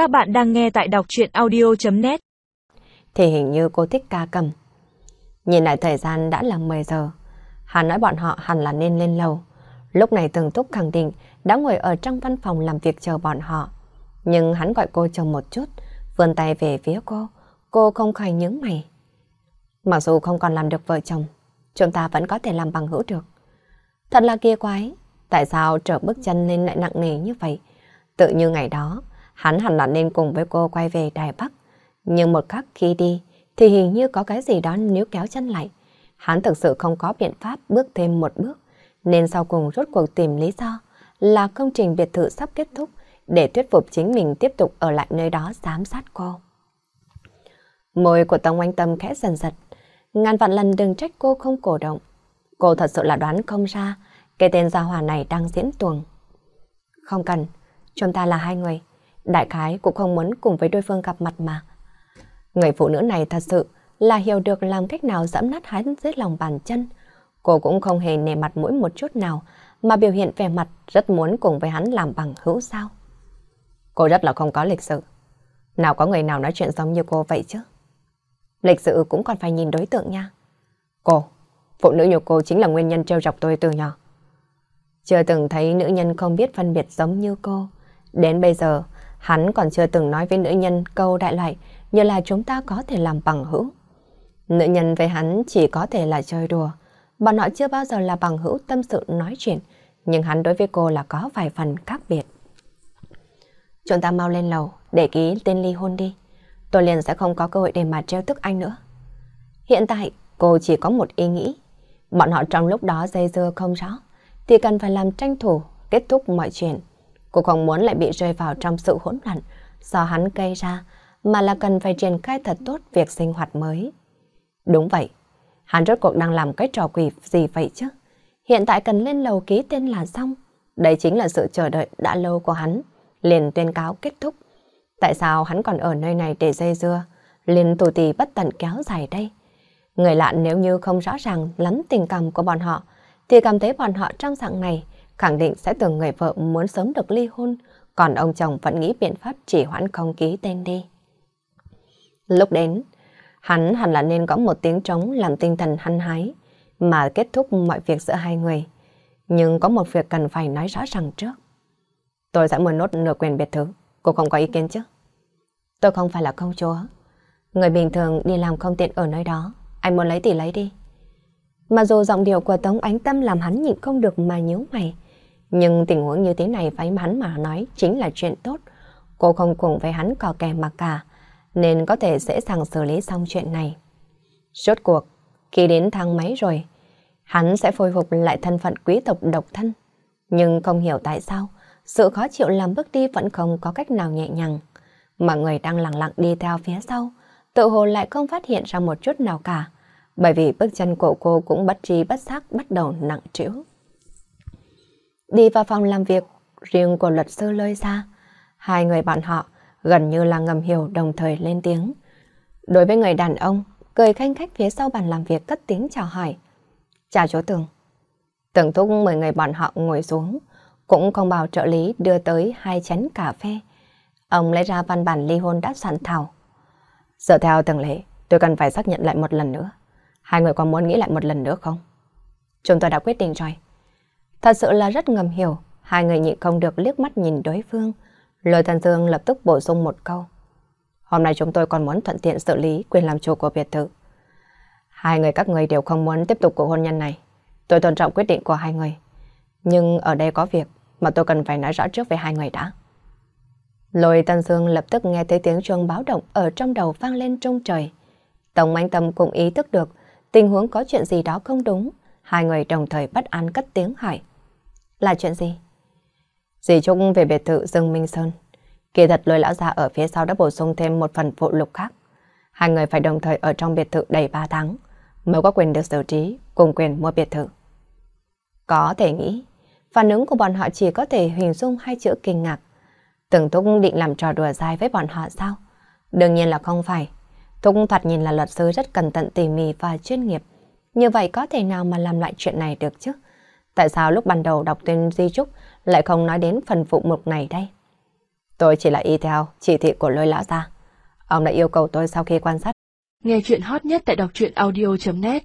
Các bạn đang nghe tại đọc truyện audio.net Thì hình như cô thích ca cầm. Nhìn lại thời gian đã là 10 giờ. Hắn nói bọn họ hẳn là nên lên lầu. Lúc này Tường Túc khẳng định đã ngồi ở trong văn phòng làm việc chờ bọn họ. Nhưng hắn gọi cô chờ một chút, vươn tay về phía cô. Cô không khỏi nhướng mày. Mặc dù không còn làm được vợ chồng, chúng ta vẫn có thể làm bằng hữu được. Thật là kia quái, tại sao trở bước chân lên lại nặng nề như vậy? Tự như ngày đó, hắn hẳn là nên cùng với cô quay về Đài Bắc. Nhưng một khắc khi đi, thì hình như có cái gì đó níu kéo chân lại. Hắn thực sự không có biện pháp bước thêm một bước, nên sau cùng rốt cuộc tìm lý do là công trình biệt thự sắp kết thúc để thuyết phục chính mình tiếp tục ở lại nơi đó giám sát cô. Môi của tông Anh Tâm khẽ dần giật, ngàn vạn lần đừng trách cô không cổ động. Cô thật sự là đoán không ra cái tên gia hòa này đang diễn tuồng. Không cần, chúng ta là hai người. Đại khái cũng không muốn cùng với đối phương gặp mặt mà. Người phụ nữ này thật sự là hiểu được làm cách nào dẫm nát hắn dưới lòng bàn chân. Cô cũng không hề nề mặt mũi một chút nào mà biểu hiện vẻ mặt rất muốn cùng với hắn làm bằng hữu sao. Cô rất là không có lịch sự. Nào có người nào nói chuyện giống như cô vậy chứ? Lịch sự cũng còn phải nhìn đối tượng nha. Cô, phụ nữ như cô chính là nguyên nhân trêu chọc tôi từ nhỏ. Chưa từng thấy nữ nhân không biết phân biệt giống như cô. Đến bây giờ, hắn còn chưa từng nói với nữ nhân câu đại loại như là chúng ta có thể làm bằng hữu. Nữ nhân với hắn chỉ có thể là chơi đùa. Bọn họ chưa bao giờ là bằng hữu tâm sự nói chuyện, nhưng hắn đối với cô là có vài phần khác biệt. Chúng ta mau lên lầu để ký tên ly hôn đi. Tôi liền sẽ không có cơ hội để mà treo tức anh nữa. Hiện tại, cô chỉ có một ý nghĩ. Bọn họ trong lúc đó dây dưa không rõ, thì cần phải làm tranh thủ, kết thúc mọi chuyện. Cô không muốn lại bị rơi vào trong sự hỗn loạn do hắn gây ra, mà là cần phải triển khai thật tốt việc sinh hoạt mới. Đúng vậy, hắn rốt cuộc đang làm cái trò quỷ gì vậy chứ? Hiện tại cần lên lầu ký tên là xong. Đây chính là sự chờ đợi đã lâu của hắn, liền tuyên cáo kết thúc. Tại sao hắn còn ở nơi này để dây dưa, liền tù tì bất tận kéo dài đây? Người lạ nếu như không rõ ràng lắm tình cảm của bọn họ, thì cảm thấy bọn họ trong dạng này khẳng định sẽ tưởng người vợ muốn sớm được ly hôn, còn ông chồng vẫn nghĩ biện pháp chỉ hoãn không ký tên đi. Lúc đến, hắn hẳn là nên có một tiếng trống làm tinh thần hăng hái, mà kết thúc mọi việc giữa hai người. Nhưng có một việc cần phải nói rõ ràng trước. Tôi sẽ muốn nốt nửa quyền biệt thự, cô không có ý kiến chứ? Tôi không phải là công chúa. Người bình thường đi làm không tiện ở nơi đó, anh muốn lấy thì lấy đi. Mà dù giọng điệu của Tống Ánh Tâm làm hắn nhịn không được mà nhíu mày. Nhưng tình huống như thế này với hắn mà nói chính là chuyện tốt. Cô không cùng với hắn cò kè mà cả, nên có thể dễ dàng xử lý xong chuyện này. Rốt cuộc, khi đến thang máy rồi, hắn sẽ phôi phục lại thân phận quý tộc độc thân. Nhưng không hiểu tại sao, sự khó chịu làm bước đi vẫn không có cách nào nhẹ nhàng. Mà người đang lặng lặng đi theo phía sau, tự hồ lại không phát hiện ra một chút nào cả, bởi vì bước chân của cô cũng bất tri bất giác bắt đầu nặng trĩu. Đi vào phòng làm việc riêng của luật sư lôi ra, hai người bạn họ gần như là ngầm hiểu đồng thời lên tiếng. Đối với người đàn ông, cười khanh khách phía sau bàn làm việc cất tiếng chào hỏi. Chào chú Tường. Tưởng thúc mời người bọn họ ngồi xuống, cũng không bảo trợ lý đưa tới hai chén cà phê. Ông lấy ra văn bản ly hôn đã soạn thảo. Dựa theo từng lệ, tôi cần phải xác nhận lại một lần nữa. Hai người có muốn nghĩ lại một lần nữa không? Chúng tôi đã quyết định rồi. Thật sự là rất ngầm hiểu, hai người nhịn không được liếc mắt nhìn đối phương. Lời thần dương lập tức bổ sung một câu. Hôm nay chúng tôi còn muốn thuận tiện xử lý quyền làm chủ của biệt thự. Hai người các người đều không muốn tiếp tục cuộc hôn nhân này. Tôi tôn trọng quyết định của hai người. Nhưng ở đây có việc mà tôi cần phải nói rõ trước với hai người đã. Lôi Tân Dương lập tức nghe thấy tiếng chuông báo động ở trong đầu vang lên trong trời. Tổng Anh Tâm cũng ý thức được tình huống có chuyện gì đó không đúng. Hai người đồng thời bất an cất tiếng hỏi. Là chuyện gì? Dì Trúc về biệt thự Dương Minh Sơn. Kỳ thật lôi lão già ở phía sau đã bổ sung thêm một phần phụ lục khác. Hai người phải đồng thời ở trong biệt thự đầy 3 tháng mới có quyền được xử trí cùng quyền mua biệt thự. Có thể nghĩ, phản ứng của bọn họ chỉ có thể hình dung hai chữ kinh ngạc. Tưởng Túc định làm trò đùa dai với bọn họ sao? Đương nhiên là không phải. Túc thật nhìn là luật sư rất cẩn thận tỉ mỉ và chuyên nghiệp. Như vậy có thể nào mà làm lại chuyện này được chứ? Tại sao lúc ban đầu đọc tên di trúc lại không nói đến phần phụ mục này đây? Tôi chỉ là y theo chỉ thị của lôi lão gia. Ông đã yêu cầu tôi sau khi quan sát. Nghe chuyện hot nhất tại đọc truyện audio.net